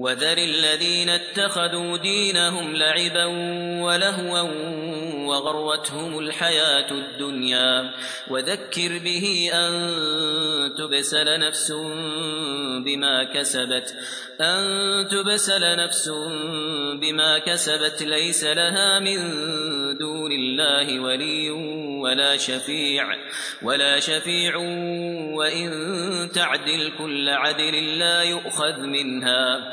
وذر الذين اتخذوا دينهم لعبا ولهوا وغرتهم الحياة الدنيا. وذكر به أن تبسل نفس بما كسبت أن تبسل نفس بما كسبت ليس لها من دون الله ولي ولا شفيع ولا شفيع وإن تعدل كل عدل لا يؤخذ منها.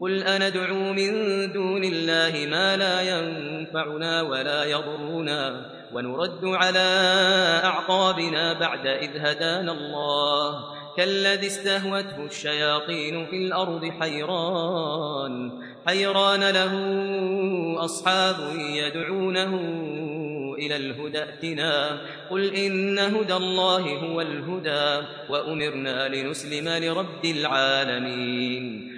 قل أندعو من دون الله ما لا ينفعنا ولا يضرنا ونرد على أعقابنا بعد إذ هدانا الله كالذي استهوته الشياطين في الأرض حيران حيران له أصحاب يدعونه إلى الهدى ائتنا قل إن هدى الله هو الهدى وأمرنا لنسلم لرب العالمين